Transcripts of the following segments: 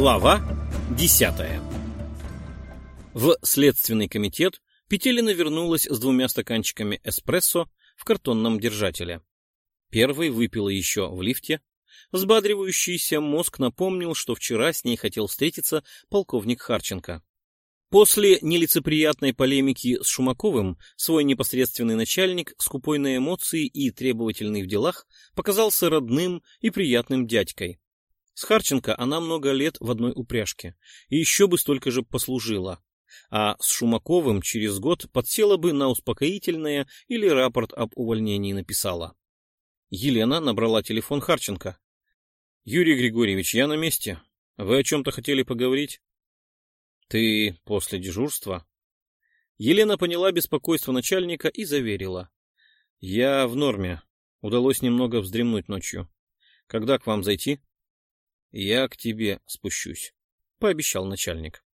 Глава десятая В следственный комитет Петелина вернулась с двумя стаканчиками эспрессо в картонном держателе. Первый выпила еще в лифте. Взбадривающийся мозг напомнил, что вчера с ней хотел встретиться полковник Харченко. После нелицеприятной полемики с Шумаковым свой непосредственный начальник, скупой на эмоции и требовательный в делах, показался родным и приятным дядькой. С Харченко она много лет в одной упряжке, и еще бы столько же послужила. А с Шумаковым через год подсела бы на успокоительное или рапорт об увольнении написала. Елена набрала телефон Харченко. — Юрий Григорьевич, я на месте. Вы о чем-то хотели поговорить? — Ты после дежурства? Елена поняла беспокойство начальника и заверила. — Я в норме. Удалось немного вздремнуть ночью. Когда к вам зайти? — Я к тебе спущусь, — пообещал начальник.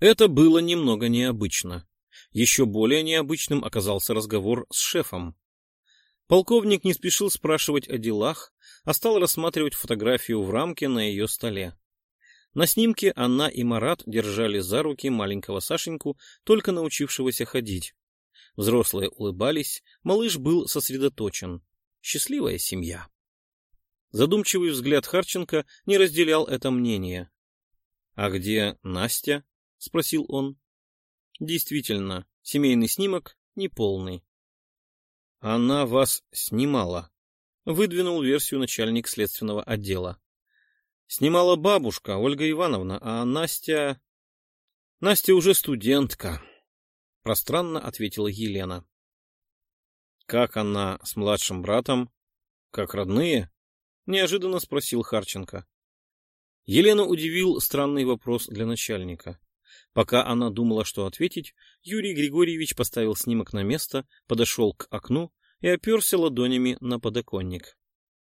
Это было немного необычно. Еще более необычным оказался разговор с шефом. Полковник не спешил спрашивать о делах, а стал рассматривать фотографию в рамке на ее столе. На снимке она и Марат держали за руки маленького Сашеньку, только научившегося ходить. Взрослые улыбались, малыш был сосредоточен. Счастливая семья. Задумчивый взгляд Харченко не разделял это мнение. — А где Настя? — спросил он. — Действительно, семейный снимок неполный. — Она вас снимала, — выдвинул версию начальник следственного отдела. — Снимала бабушка, Ольга Ивановна, а Настя... — Настя уже студентка, — пространно ответила Елена. — Как она с младшим братом? Как родные? Неожиданно спросил Харченко. Елена удивил странный вопрос для начальника. Пока она думала, что ответить, Юрий Григорьевич поставил снимок на место, подошел к окну и оперся ладонями на подоконник.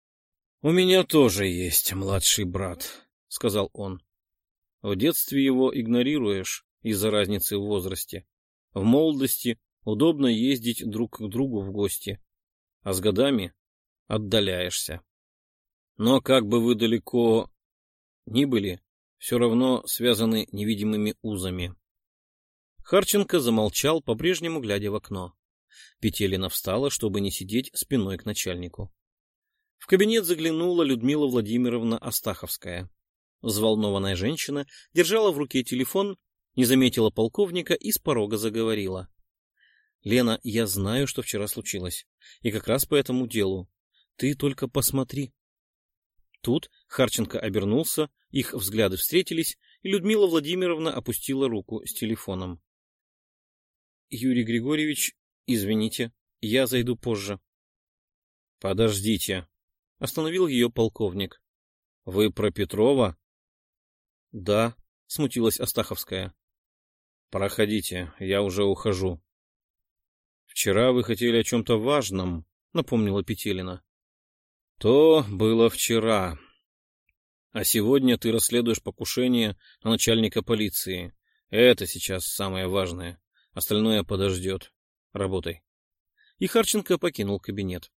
— У меня тоже есть младший брат, — сказал он. — В детстве его игнорируешь из-за разницы в возрасте. В молодости удобно ездить друг к другу в гости, а с годами отдаляешься. Но как бы вы далеко ни были, все равно связаны невидимыми узами. Харченко замолчал, по-прежнему глядя в окно. Петелина встала, чтобы не сидеть спиной к начальнику. В кабинет заглянула Людмила Владимировна Астаховская. Взволнованная женщина держала в руке телефон, не заметила полковника и с порога заговорила. — Лена, я знаю, что вчера случилось, и как раз по этому делу. Ты только посмотри. Тут Харченко обернулся, их взгляды встретились, и Людмила Владимировна опустила руку с телефоном. — Юрий Григорьевич, извините, я зайду позже. — Подождите, — остановил ее полковник. — Вы про Петрова? — Да, — смутилась Астаховская. — Проходите, я уже ухожу. — Вчера вы хотели о чем-то важном, — напомнила Петелина. То было вчера. А сегодня ты расследуешь покушение на начальника полиции. Это сейчас самое важное. Остальное подождет. Работай. И Харченко покинул кабинет.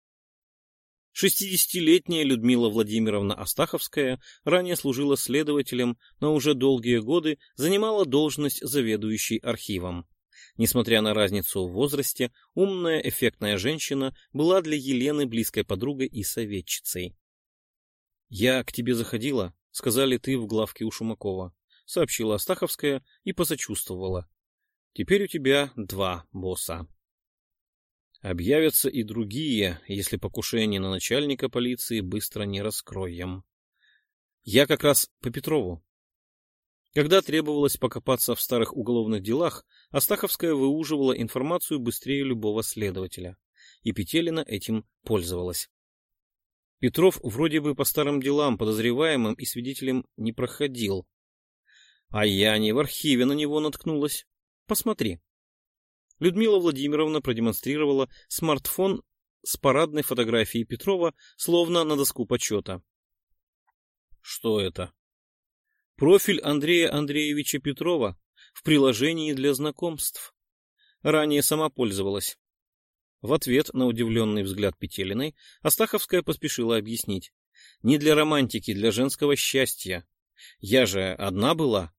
Шестидесятилетняя Людмила Владимировна Астаховская ранее служила следователем, но уже долгие годы занимала должность заведующей архивом. Несмотря на разницу в возрасте, умная, эффектная женщина была для Елены близкой подругой и советчицей. «Я к тебе заходила», — сказали ты в главке у Шумакова, — сообщила Астаховская и посочувствовала. «Теперь у тебя два босса». Объявятся и другие, если покушение на начальника полиции быстро не раскроем. Я как раз по Петрову. Когда требовалось покопаться в старых уголовных делах, Астаховская выуживала информацию быстрее любого следователя, и Петелина этим пользовалась. Петров вроде бы по старым делам подозреваемым и свидетелем не проходил. А я не в архиве на него наткнулась. Посмотри. Людмила Владимировна продемонстрировала смартфон с парадной фотографией Петрова, словно на доску почета. Что это? Профиль Андрея Андреевича Петрова в приложении для знакомств. Ранее сама пользовалась. В ответ на удивленный взгляд Петелиной Астаховская поспешила объяснить. Не для романтики, для женского счастья. Я же одна была.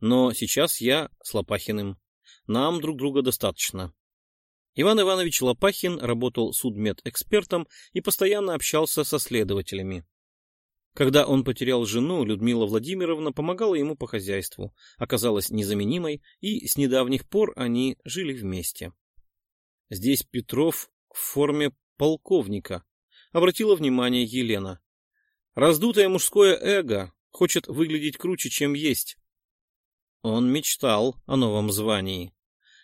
Но сейчас я с Лопахиным. Нам друг друга достаточно. Иван Иванович Лопахин работал судмедэкспертом и постоянно общался со следователями. Когда он потерял жену, Людмила Владимировна помогала ему по хозяйству, оказалась незаменимой, и с недавних пор они жили вместе. Здесь Петров в форме полковника, обратила внимание Елена. Раздутое мужское эго хочет выглядеть круче, чем есть. Он мечтал о новом звании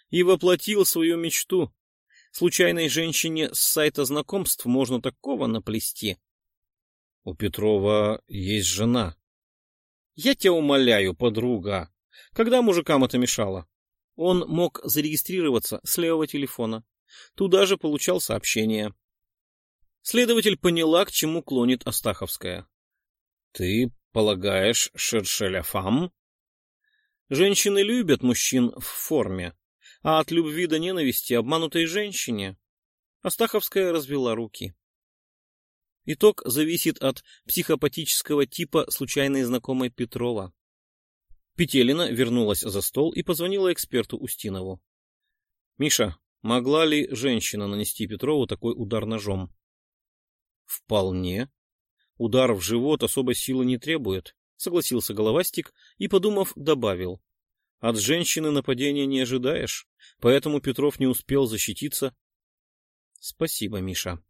и воплотил свою мечту. Случайной женщине с сайта знакомств можно такого наплести. У Петрова есть жена. Я тебя умоляю, подруга. Когда мужикам это мешало? Он мог зарегистрироваться с левого телефона. Туда же получал сообщения. Следователь поняла, к чему клонит Астаховская. — Ты полагаешь, Шершеля фам? Женщины любят мужчин в форме, а от любви до ненависти обманутой женщине. Астаховская развела руки. Итог зависит от психопатического типа случайной знакомой Петрова. Петелина вернулась за стол и позвонила эксперту Устинову. — Миша, могла ли женщина нанести Петрову такой удар ножом? — Вполне. Удар в живот особой силы не требует, — согласился Головастик и, подумав, добавил. — От женщины нападения не ожидаешь, поэтому Петров не успел защититься. — Спасибо, Миша.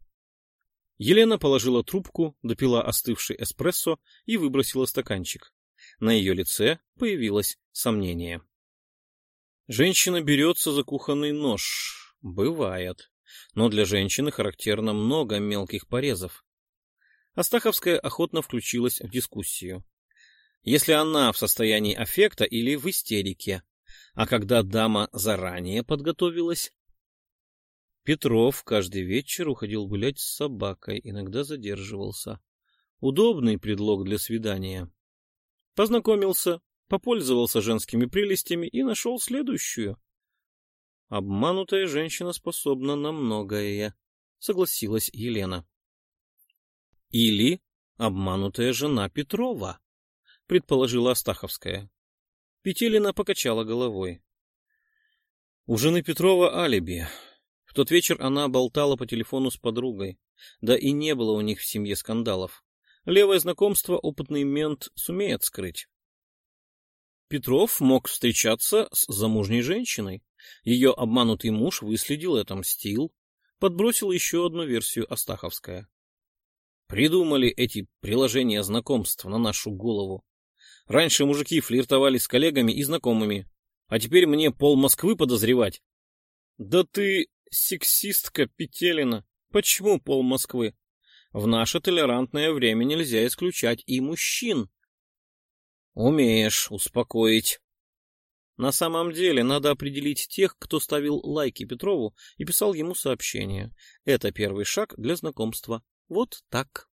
Елена положила трубку, допила остывший эспрессо и выбросила стаканчик. На ее лице появилось сомнение. Женщина берется за кухонный нож. Бывает. Но для женщины характерно много мелких порезов. Астаховская охотно включилась в дискуссию. Если она в состоянии аффекта или в истерике, а когда дама заранее подготовилась, Петров каждый вечер уходил гулять с собакой, иногда задерживался. Удобный предлог для свидания. Познакомился, попользовался женскими прелестями и нашел следующую. Обманутая женщина способна на многое, согласилась Елена. Или обманутая жена Петрова, предположила Астаховская. Петелина покачала головой. У жены Петрова алиби. В тот вечер она болтала по телефону с подругой, да и не было у них в семье скандалов. Левое знакомство опытный мент сумеет скрыть. Петров мог встречаться с замужней женщиной. Ее обманутый муж выследил и отомстил. Подбросил еще одну версию Астаховская. Придумали эти приложения знакомств на нашу голову. Раньше мужики флиртовали с коллегами и знакомыми, а теперь мне пол Москвы подозревать. Да ты Сексистка Петелина. Почему пол Москвы? В наше толерантное время нельзя исключать и мужчин. Умеешь успокоить. На самом деле, надо определить тех, кто ставил лайки Петрову и писал ему сообщения. Это первый шаг для знакомства. Вот так.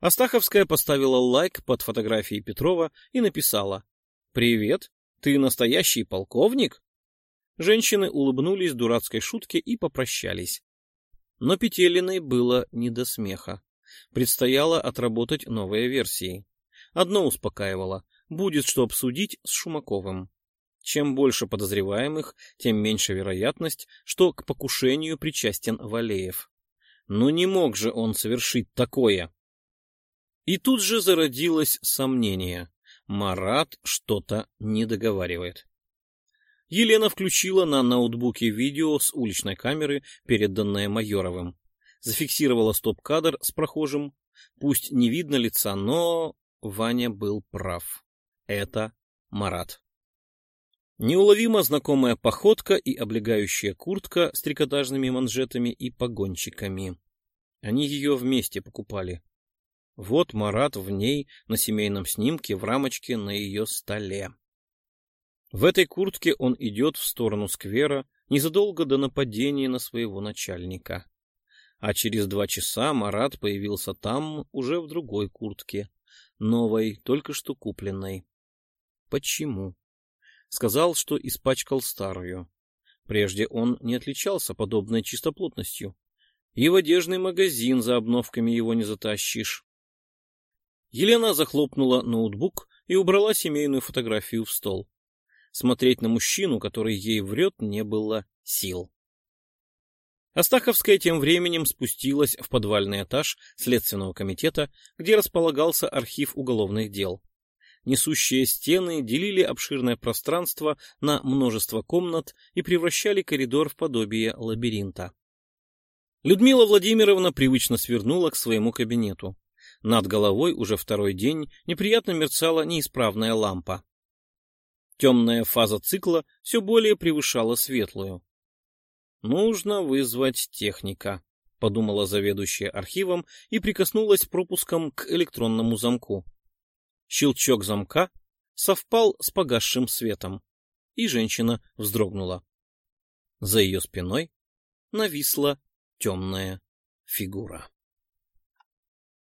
Астаховская поставила лайк под фотографией Петрова и написала «Привет, ты настоящий полковник?» Женщины улыбнулись дурацкой шутке и попрощались. Но Петелиной было не до смеха. Предстояло отработать новые версии. Одно успокаивало — будет что обсудить с Шумаковым. Чем больше подозреваемых, тем меньше вероятность, что к покушению причастен Валеев. Но не мог же он совершить такое. И тут же зародилось сомнение. Марат что-то не договаривает. Елена включила на ноутбуке видео с уличной камеры, переданное Майоровым. Зафиксировала стоп-кадр с прохожим. Пусть не видно лица, но Ваня был прав. Это Марат. Неуловимо знакомая походка и облегающая куртка с трикотажными манжетами и погончиками. Они ее вместе покупали. Вот Марат в ней на семейном снимке в рамочке на ее столе. В этой куртке он идет в сторону сквера незадолго до нападения на своего начальника. А через два часа Марат появился там уже в другой куртке, новой, только что купленной. Почему? Сказал, что испачкал старую. Прежде он не отличался подобной чистоплотностью. И в одежный магазин за обновками его не затащишь. Елена захлопнула ноутбук и убрала семейную фотографию в стол. Смотреть на мужчину, который ей врет, не было сил. Астаховская тем временем спустилась в подвальный этаж Следственного комитета, где располагался архив уголовных дел. Несущие стены делили обширное пространство на множество комнат и превращали коридор в подобие лабиринта. Людмила Владимировна привычно свернула к своему кабинету. Над головой уже второй день неприятно мерцала неисправная лампа. Темная фаза цикла все более превышала светлую. «Нужно вызвать техника», — подумала заведующая архивом и прикоснулась пропуском к электронному замку. Щелчок замка совпал с погасшим светом, и женщина вздрогнула. За ее спиной нависла темная фигура.